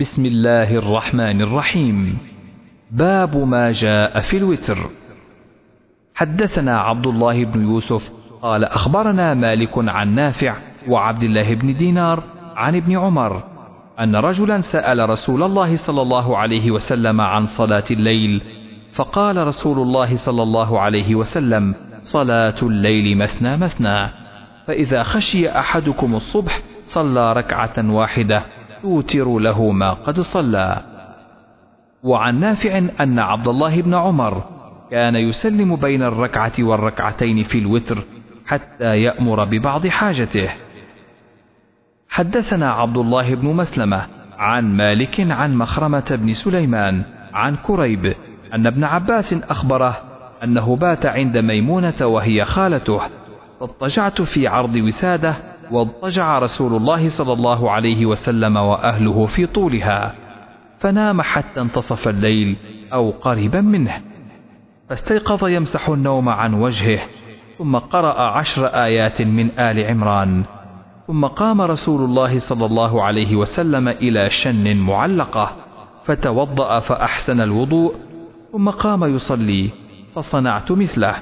بسم الله الرحمن الرحيم. باب ما جاء في الوتر. حدثنا عبد الله بن يوسف قال أخبرنا مالك عن نافع وعبد الله بن دينار عن ابن عمر أن رجلا سأل رسول الله صلى الله عليه وسلم عن صلاة الليل فقال رسول الله صلى الله عليه وسلم صلاة الليل مثنى مثنى فإذا خشي أحدكم الصبح صلى ركعة واحدة توتر له ما قد صلى. وعن نافع أن عبد الله بن عمر كان يسلم بين الركعة والركعتين في الوتر حتى يأمر ببعض حاجته. حدثنا عبد الله بن مسلمة عن مالك عن مخرمة بن سليمان عن كريب أن ابن عباس أخبره أنه بات عند ميمونة وهي خالته. فاضطجعت في عرض وسادة واضطجع رسول الله صلى الله عليه وسلم وأهله في طولها فنام حتى انتصف الليل أو قريبا منه. فاستيقظ يمسح النوم عن وجهه ثم قرأ عشر آيات من آل عمران ثم قام رسول الله صلى الله عليه وسلم إلى شن معلقة فتوضأ فأحسن الوضوء ثم قام يصلي فصنعت مثله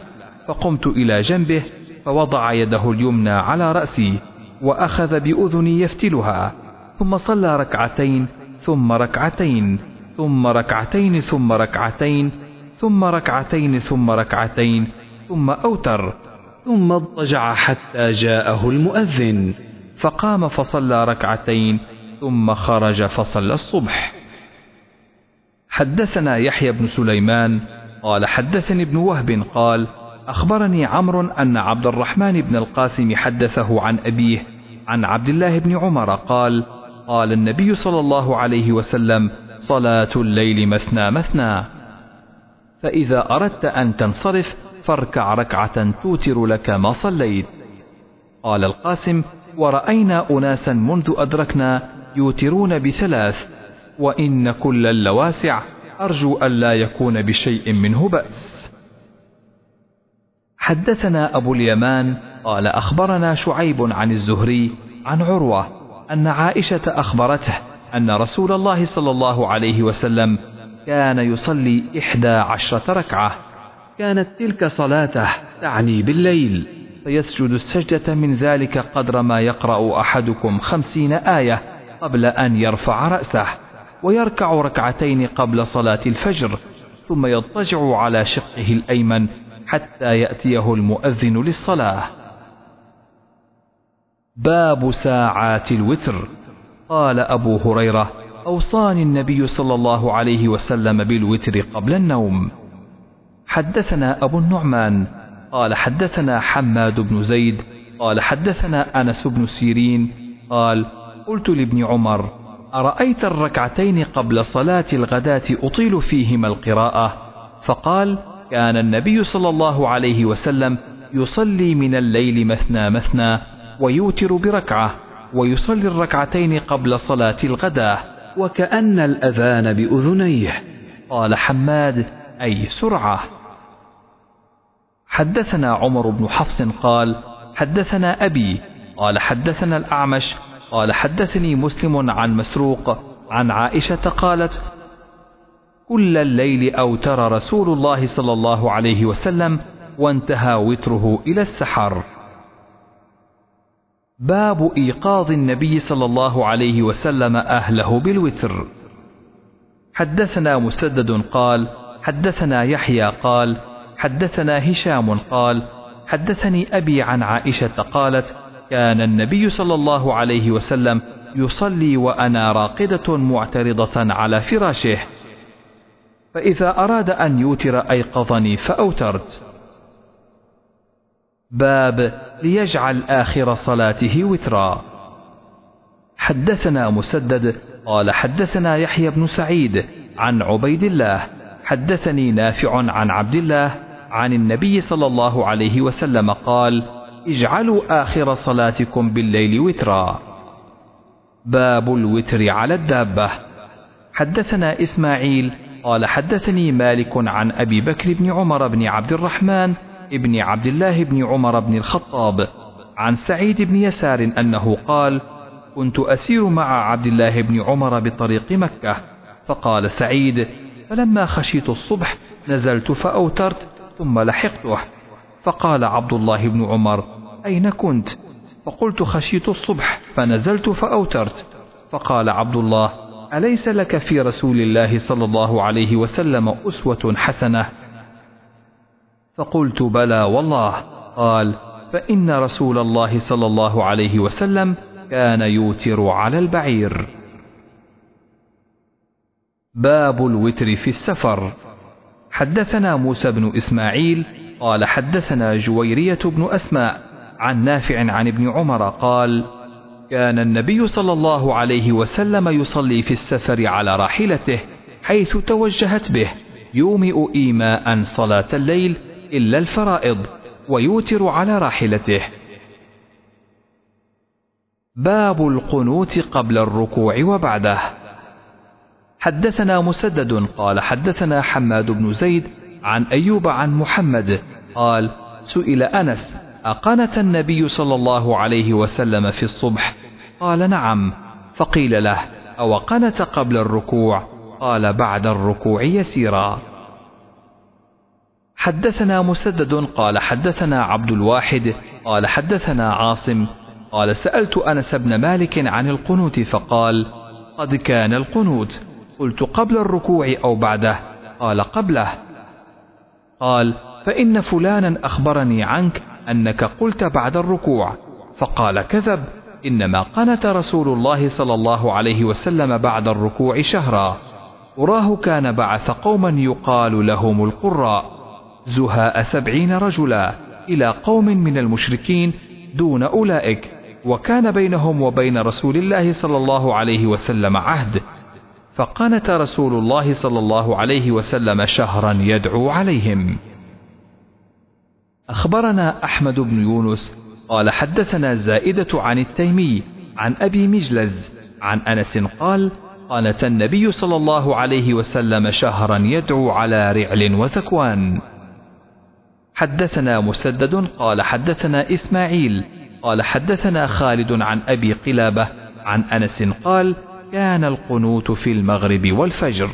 فقمت إلى جنبه فوضع يده اليمنى على رأسي وأخذ بأذني يفتلها ثم صلى ركعتين ثم ركعتين ثم ركعتين ثم ركعتين ثم ركعتين ثم ركعتين ثم أوتر ثم اضطجع حتى جاءه المؤذن فقام فصلى ركعتين ثم خرج فصلى الصبح. حدثنا يحيى بن سليمان قال حدثني ابن وهب قال أخبرني عمرو أن عبد الرحمن بن القاسم حدثه عن أبيه عن عبد الله بن عمر قال قال النبي صلى الله عليه وسلم صلاة الليل مثنى مثنى فإذا أردت أن تنصرف فاركع ركعة توتر لك ما صليت. قال القاسم ورأينا أناسا منذ أدركنا يوترون بثلاث وإن كل اللواسع أرجو ألا يكون بشيء منه بأس حدثنا أبو اليمان قال أخبرنا شعيب عن الزهري عن عروة أن عائشة أخبرته أن رسول الله صلى الله عليه وسلم كان يصلي إحدى عشرة ركعة. كانت تلك صلاته تعني بالليل. فيسجد السجدة من ذلك قدر ما يقرأ أحدكم خمسين آية قبل أن يرفع رأسه ويركع ركعتين قبل صلاة الفجر ثم يضطجع على شقه الأيمن حتى يأتيه المؤذن للصلاة. باب ساعات الوتر. قال أبو هريرة أوصاني النبي صلى الله عليه وسلم بالوتر قبل النوم. حدثنا أبو النعمان. قال حدثنا حماد بن زيد. قال حدثنا أنس بن سيرين. قال قلت لابن عمر أرأيت الركعتين قبل صلاة الغداة أطيل فيهما القراءة؟ فقال كان النبي صلى الله عليه وسلم يصلي من الليل مثنى مثنى ويوتر بركعة ويصلي الركعتين قبل صلاة الغداة. وكأن الأذان بأذنيه. قال حماد أي سرعة. حدثنا عمر بن حفص قال حدثنا أبي. قال حدثنا الأعمش. قال حدثني مسلم عن مسروق عن عائشة قالت كل الليل أوتر رسول الله صلى الله عليه وسلم وانتهى وتره إلى السحر. باب إيقاظ النبي صلى الله عليه وسلم أهله بالوتر. حدثنا مسدد قال حدثنا يحيى قال حدثنا هشام قال حدثني أبي عن عائشة قالت كان النبي صلى الله عليه وسلم يصلي وأنا راقدة معترضة على فراشه. فإذا أراد أن يوتر أيقظني فأوترت. باب ليجعل آخر صلاته وترا. حدثنا مسدد قال حدثنا يحيى بن سعيد عن عبيد الله حدثني نافع عن عبد الله عن النبي صلى الله عليه وسلم قال اجعلوا آخر صلاتكم بالليل وترا. باب الوتر على الدابة. حدثنا إسماعيل قال حدثني مالك عن أبي بكر بن عمر بن عبد الرحمن ابن عبد الله بن عمر بن الخطاب عن سعيد بن يسار أنه قال كنت أسير مع عبد الله بن عمر بطريق مكة فقال سعيد فلما خشيت الصبح نزلت فأوترت ثم لحقته. فقال عبد الله بن عمر أين كنت؟ فقلت خشيت الصبح فنزلت فأوترت. فقال عبد الله أليس لك في رسول الله صلى الله عليه وسلم أسوة حسنة؟ فقلت بلى والله. قال فإن رسول الله صلى الله عليه وسلم كان يوتر على البعير. باب الوتر في السفر. حدثنا موسى بن إسماعيل قال حدثنا جويرية بن أسماء عن نافع عن ابن عمر قال كان النبي صلى الله عليه وسلم يصلي في السفر على راحلته حيث توجهت به يومئ إيماء صلاة الليل إلا الفرائض ويوتر على راحلته. باب القنوت قبل الركوع وبعده. حدثنا مسدد قال حدثنا حماد بن زيد عن أيوب عن محمد قال سئل أنس أقنت النبي صلى الله عليه وسلم في الصبح. قال نعم. فقيل له أو قنت قبل الركوع؟ قال بعد الركوع يسيرا. حدثنا مسدد. قال حدثنا عبد الواحد. قال حدثنا عاصم. قال سألت أنس بن مالك عن القنوت فقال قد كان القنوت. قلت قبل الركوع أو بعده؟ قال قبله. قال فإن فلانا أخبرني عنك أنك قلت بعد الركوع فقال كذب إنما قنت رسول الله صلى الله عليه وسلم بعد الركوع شهرا. وراه كان بعث قوما يقال لهم القراء زهاء سبعين رجلا إلى قوم من المشركين دون أولئك وكان بينهم وبين رسول الله صلى الله عليه وسلم عهد. فقنت رسول الله صلى الله عليه وسلم شهرا يدعو عليهم. أخبرنا أحمد بن يونس قال حدثنا زائدة عن التيمي عن أبي مجلز عن أنس قال قالت النبي صلى الله عليه وسلم شهرا يدعو على رعل وذكوان. حدثنا مسدد قال حدثنا إسماعيل قال حدثنا خالد عن أبي قلابة عن أنس قال كان القنوت في المغرب والفجر.